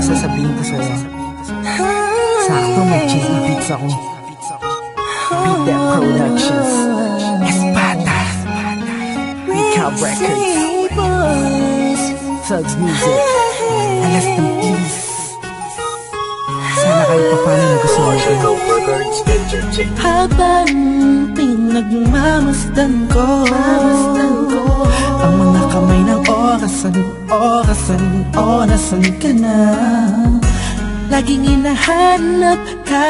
ko sasabihin ko sa'yo. Sakto may cheesy beats ako. Beat That Productions. Espada. Recap Records. Thugs Music. Alas ng peace. Sana kayo pa paano nagustuhan ko. Habang pinagmamasdan ko Ang mga kamay ng orasan, orasan, orasan ka na? Laging hinahanap ka.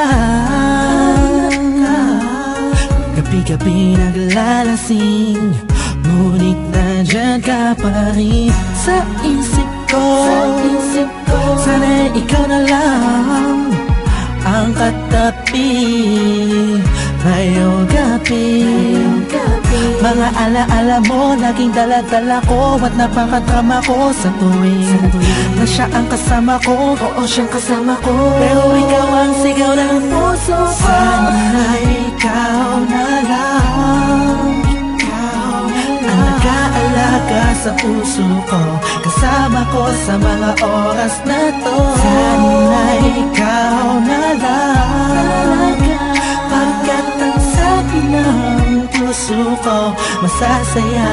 Gabi-gabi naglalasing Ngunit nandyan ka pa rin Sa isip ko. Sa isip ko. Sana ikaw na lang Ang katabi. Ngayong gabi Mga alaala mo Laging daladala ko At napakatrama ko Sa tuwing Na siya ang kasama ko. Oo siyang kasama ko. Pero ikaw ang sigaw ng puso ko. Sana ikaw na lang. Ang nag-aalaga sa puso ko. Kasama ko sa mga oras na to. Sana ikaw na lang. Pagkat ang sabi ng puso ko Masasaya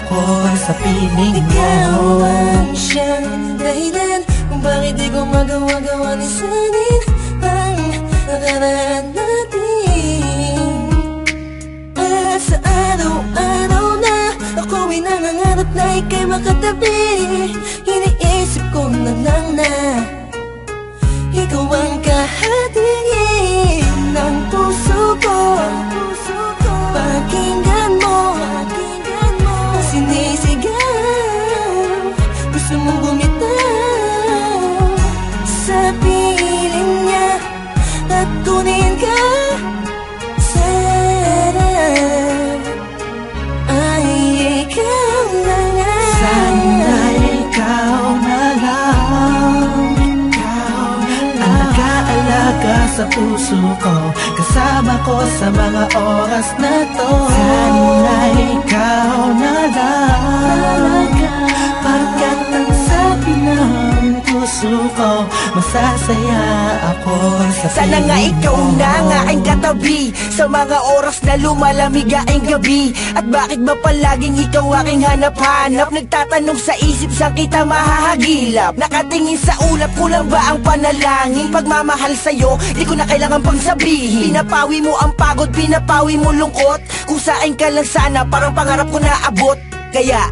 ako sa piling mo. Ikaw ang siyang dahilan Kung bakit di ko magawa-gawa ni sanin Ang nakaraan natin At sa araw-araw na Ako'y nangangarap na ika'y makatabi Iniisip ko na lang na nag-aalaga sa puso ko Kasama ko sa mga oras na to. Sana ikaw na lang. Pagkat ang sabi ng puso ko Masasaya ako sa Sana nga ikaw mo. na nga ang katabi Sa mga oras na lumalamig ang gabi. At bakit ba palaging ikaw aking hanap-hanap? Nagtatanong sa isip saan kita mahahagilap? Nakatingin sa ulap kulang ba ang panalangin? Pagmamahal sa'yo di ko na kailangan pang sabihin. Pinapawi mo ang pagod, pinapawi mo lungkot. Kung saan ka lang sana parang pangarap ko na abot. Kaya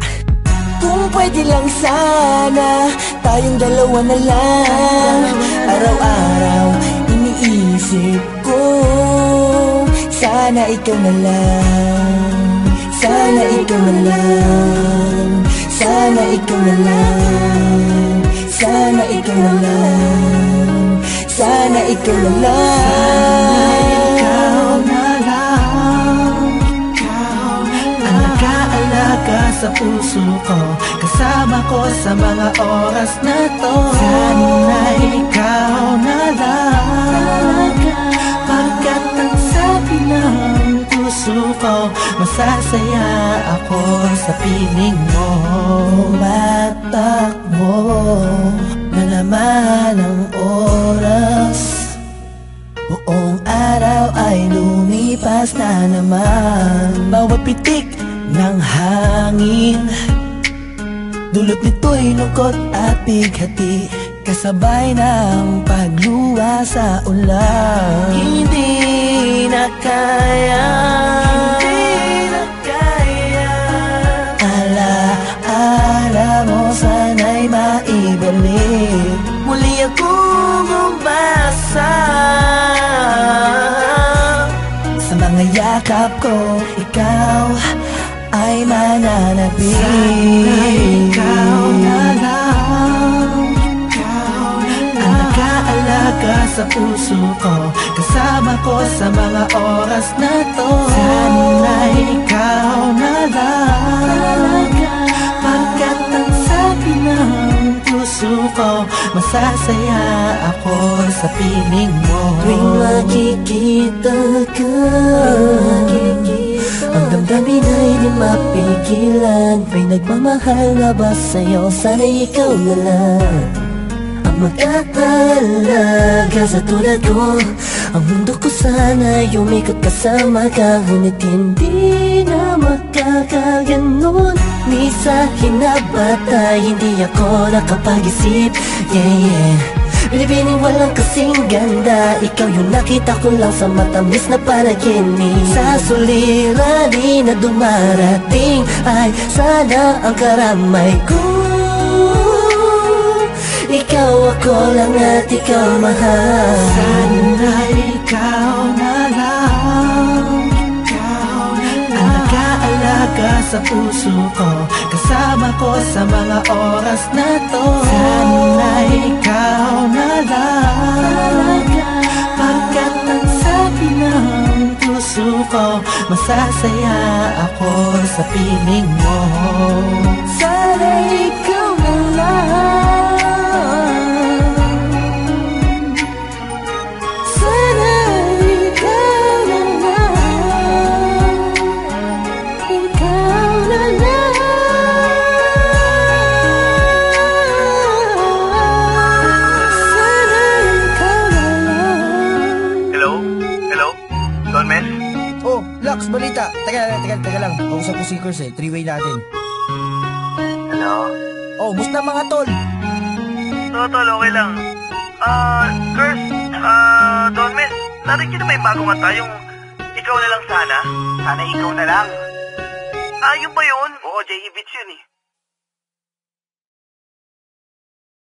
kung pwede lang sana Tayong dalawa na lang. Araw-araw iniisip ko Sana ikaw na lang. Sana ikaw na lang. Sana ikaw na lang. Sana ikaw na lang. Sana ikaw na lang sa puso ko Kasama ko sa mga oras na to. Sana ikaw na lang. Pagkat ang sabi ng puso ko Masasaya ako sa piling mo. Tumatakbo na naman ang oras. Buong araw ay lumipas na naman. Bawat pitik hangin. Dulot nito'y lungkot at bighati Kasabay ng pagluwa sa ulan. Hindi na kaya. Hindi na kaya. Ala-ala mo sana'y maibalik. Muli akong umasa Sa mga yakap ko, ikaw ay mananatili. Sana ikaw na lang Ang nag-aalaga sa puso ko Kasama ko sa mga oras na to. Sana ikaw na lang. Pagkat ang sabi ng puso ko Masasaya ako sa piling mo. Tuwing makikita ka Ang damdamin ay di mapigilan. May nagmamahal na ba sa'yo? Sana ikaw na lang. Ang Magkakalaga sa tulad ko Ang mundo ko sana umikot kasama ka. Ngunit hindi na magkakaganon Ni sa hinabata Hindi ako nakapag-isip. Yeah, yeah. Binibining walang kasing ganda. Ikaw yung nakita ko lang sa matamis na panaginip. Sa suliranin na dumarating. Ay sana ang karamay ko. Ikaw ako lang at ikaw mahal. Sana ikaw na sa puso ko Kasama ko sa mga oras na to. Sana ikaw na lang. Pagkat ang sabi ng puso ko Masasaya ako sa piling mo. Sana ikaw Balita. Teka, teka, teka lang. Kausap ko si Kurs eh. Three-way natin. Hello? Oh, musta mga tol? Totol, okay lang. Ah, Kurs, ah, Don Mes, narinig na may bagong kanta yung Ikaw na lang sana? Sana ikaw na lang. Ah, yun ba yun? Oo, J.E. Beats yun eh.